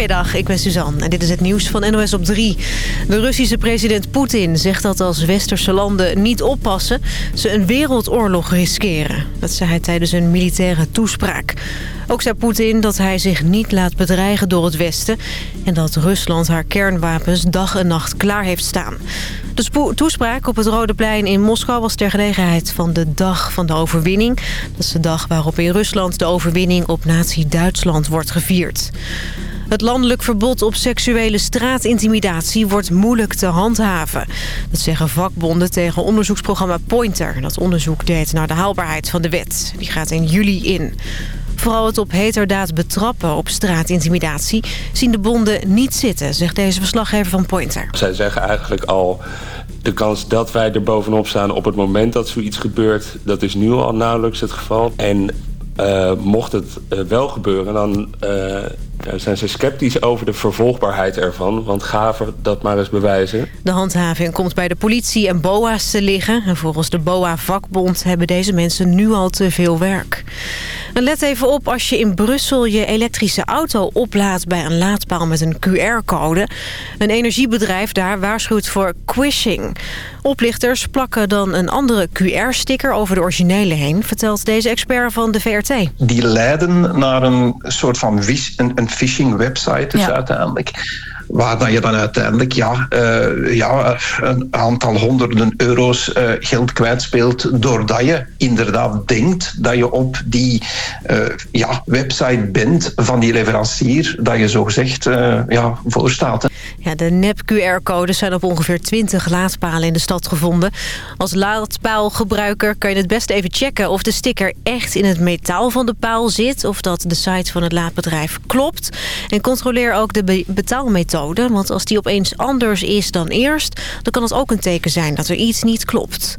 Goedemiddag, ik ben Suzanne en dit is het nieuws van NOS op 3. De Russische president Poetin zegt dat als westerse landen niet oppassen... ze een wereldoorlog riskeren. Dat zei hij tijdens een militaire toespraak. Ook zei Poetin dat hij zich niet laat bedreigen door het Westen... en dat Rusland haar kernwapens dag en nacht klaar heeft staan. De toespraak op het Rode Plein in Moskou was ter gelegenheid van de Dag van de Overwinning. Dat is de dag waarop in Rusland de overwinning op nazi-Duitsland wordt gevierd. Het landelijk verbod op seksuele straatintimidatie wordt moeilijk te handhaven. Dat zeggen vakbonden tegen onderzoeksprogramma Pointer. Dat onderzoek deed naar de haalbaarheid van de wet. Die gaat in juli in. Vooral het op heterdaad betrappen op straatintimidatie zien de bonden niet zitten, zegt deze verslaggever van Pointer. Zij zeggen eigenlijk al, de kans dat wij er bovenop staan op het moment dat zoiets gebeurt, dat is nu al nauwelijks het geval. En uh, mocht het uh, wel gebeuren, dan zijn ze sceptisch over de vervolgbaarheid ervan. Want gaven dat maar eens bewijzen. De handhaving komt bij de politie en BOA's te liggen. En volgens de BOA-vakbond hebben deze mensen nu al te veel werk. En let even op als je in Brussel je elektrische auto oplaadt bij een laadpaal met een QR-code. Een energiebedrijf daar waarschuwt voor quishing. Oplichters plakken dan een andere QR-sticker over de originele heen, vertelt deze expert van de VRT. Die leiden naar een soort van een, een phishing website dus ja. uiteindelijk. Waar je dan uiteindelijk ja, uh, ja, een aantal honderden euro's uh, geld kwijtspeelt. Doordat je inderdaad denkt dat je op die uh, ja, website bent van die leverancier. Dat je zo gezegd ja, voorstaat. Ja, de nep-QR-codes zijn op ongeveer 20 laadpalen in de stad gevonden. Als laadpaalgebruiker kan je het best even checken of de sticker echt in het metaal van de paal zit. Of dat de site van het laadbedrijf klopt. En controleer ook de be Want als die opeens anders is dan eerst, dan kan het ook een teken zijn dat er iets niet klopt.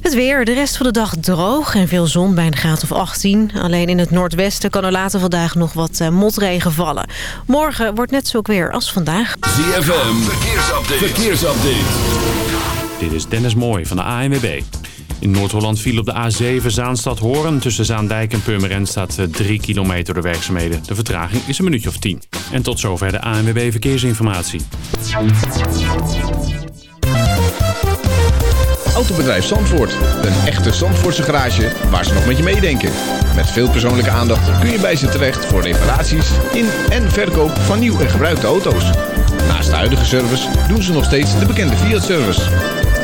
Het weer, de rest van de dag droog en veel zon bij een graad of 18. Alleen in het noordwesten kan er later vandaag nog wat uh, motregen vallen. Morgen wordt net zo weer als vandaag. ZFM, verkeersupdate. verkeersupdate. Dit is Dennis Mooij van de ANWB. In Noord-Holland viel op de A7 Zaanstad-Hoorn. Tussen Zaandijk en Purmerend staat 3 eh, kilometer de werkzaamheden. De vertraging is een minuutje of 10. En tot zover de ANWB Verkeersinformatie. Autobedrijf Zandvoort. Een echte Zandvoortse garage waar ze nog met je meedenken. Met veel persoonlijke aandacht kun je bij ze terecht voor reparaties in en verkoop van nieuw en gebruikte auto's. Naast de huidige service doen ze nog steeds de bekende Fiat-service.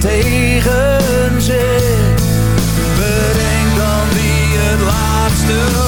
tegen zit. Bedenk dan wie het laatste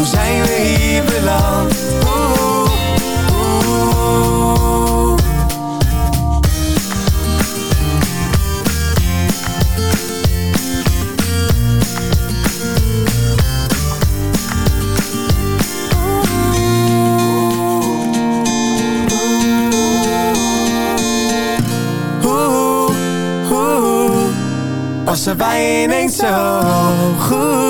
Hoe zijn we hier beland? Was er bij ineens zo goed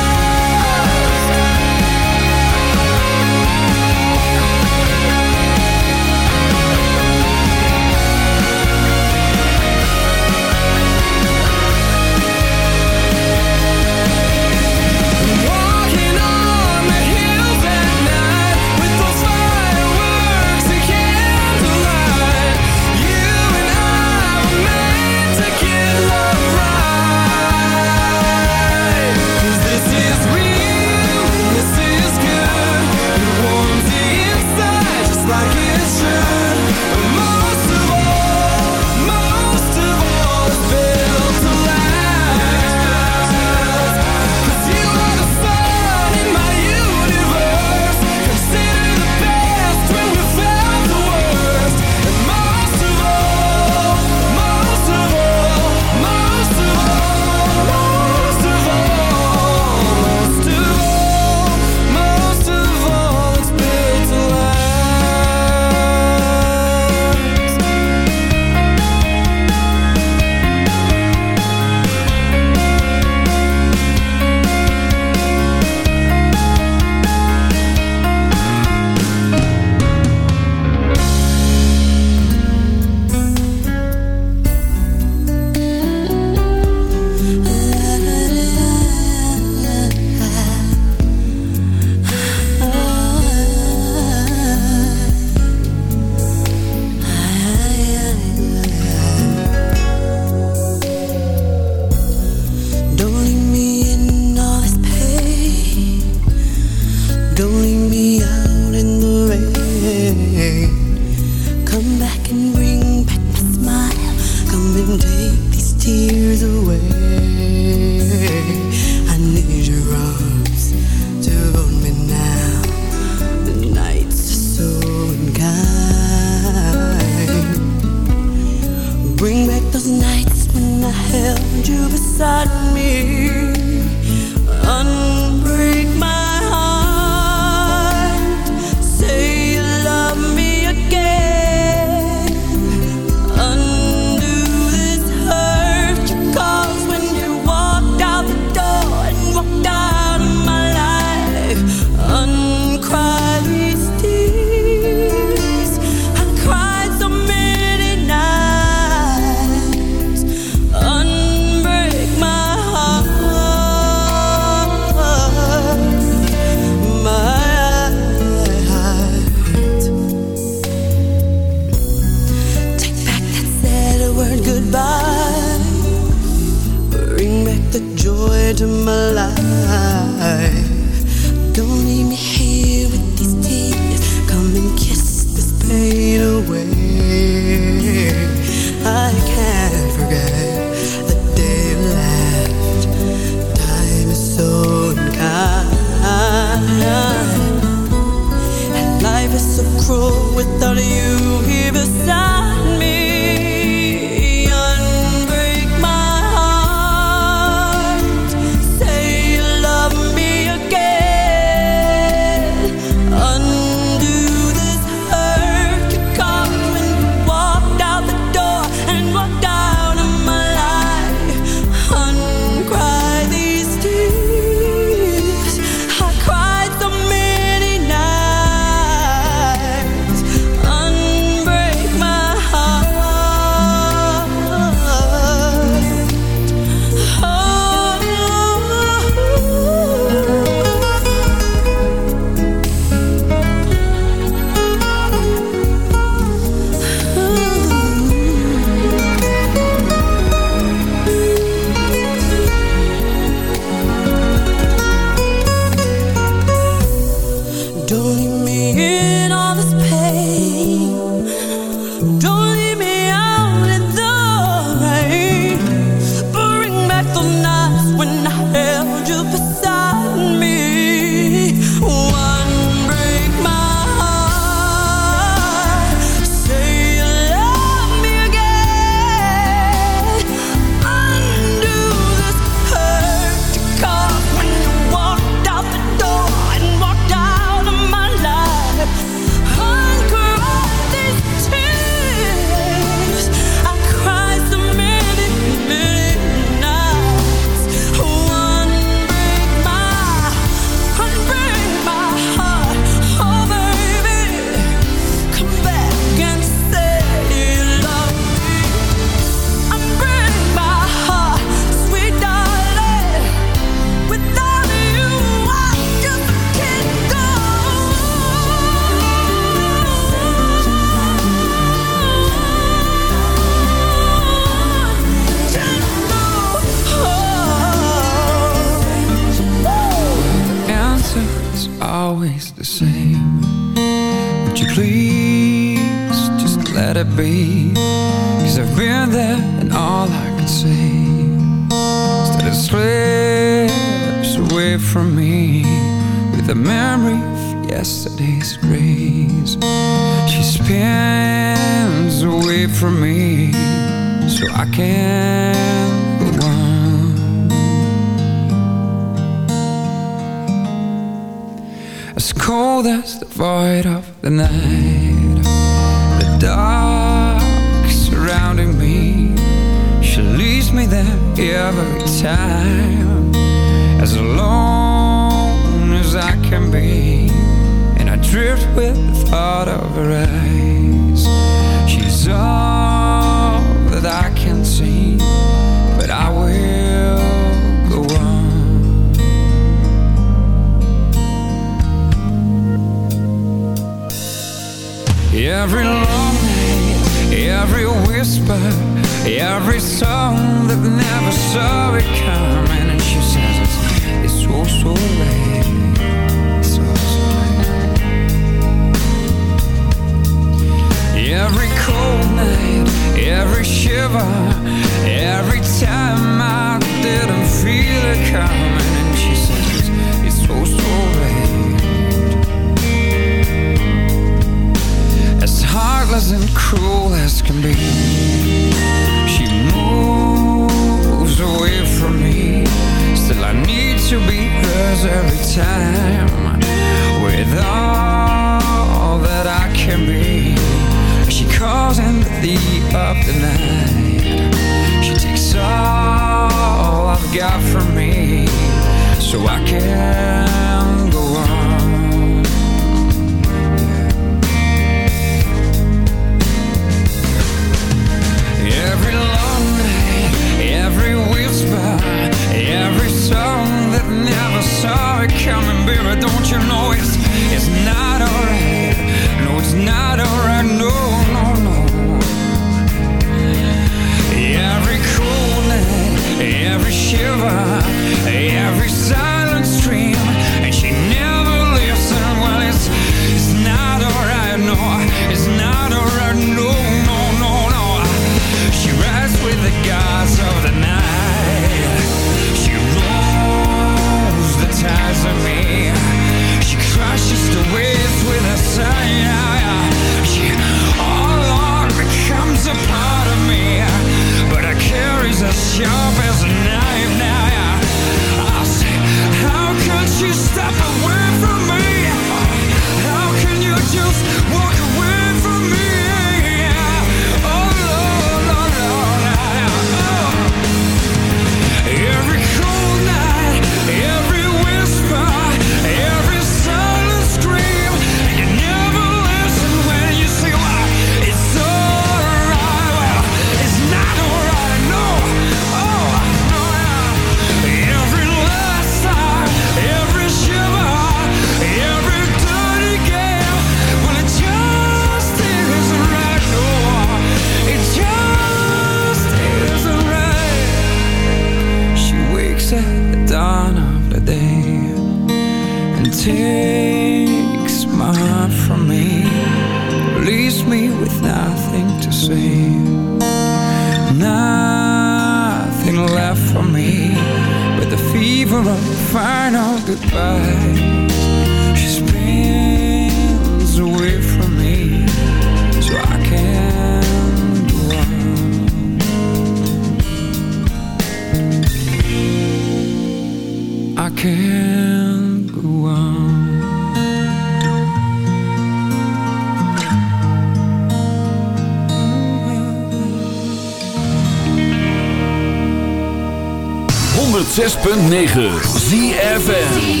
106.9 ZFN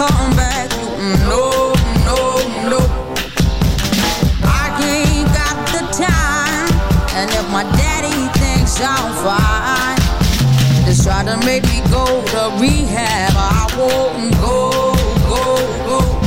come back. No, no, no. I ain't got the time. And if my daddy thinks I'm fine, just try to make me go to rehab. I won't go, go, go.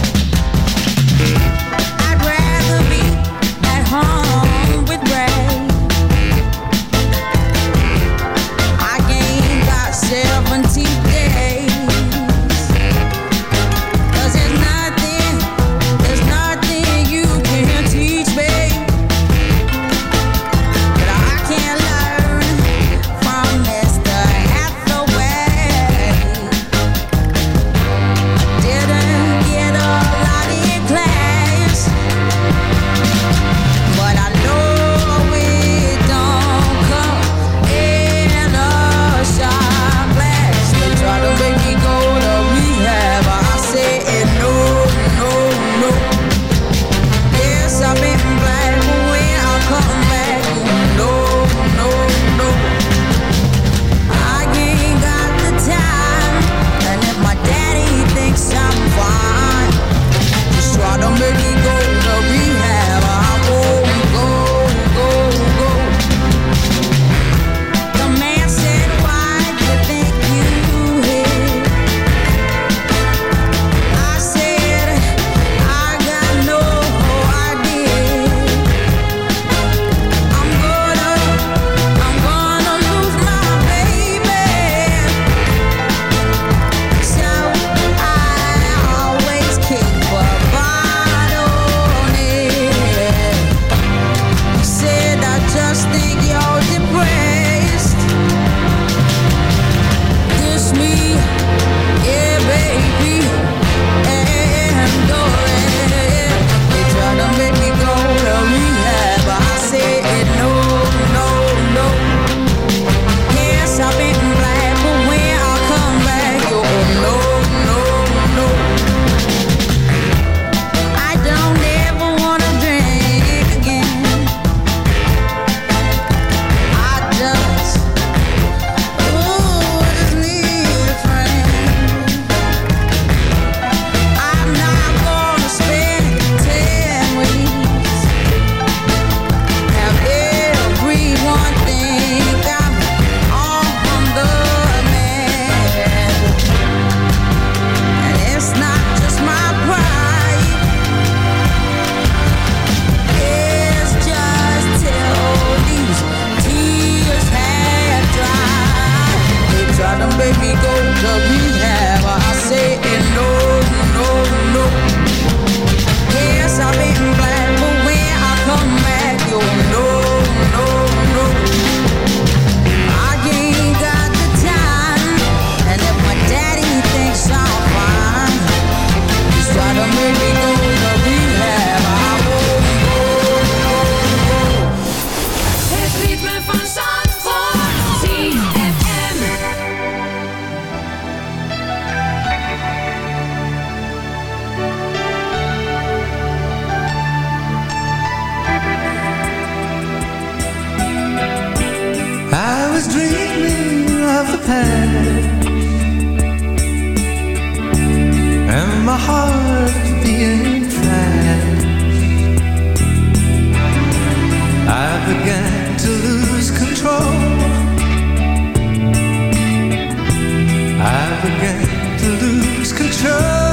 and my heart fast. I began to lose control. I began to lose control.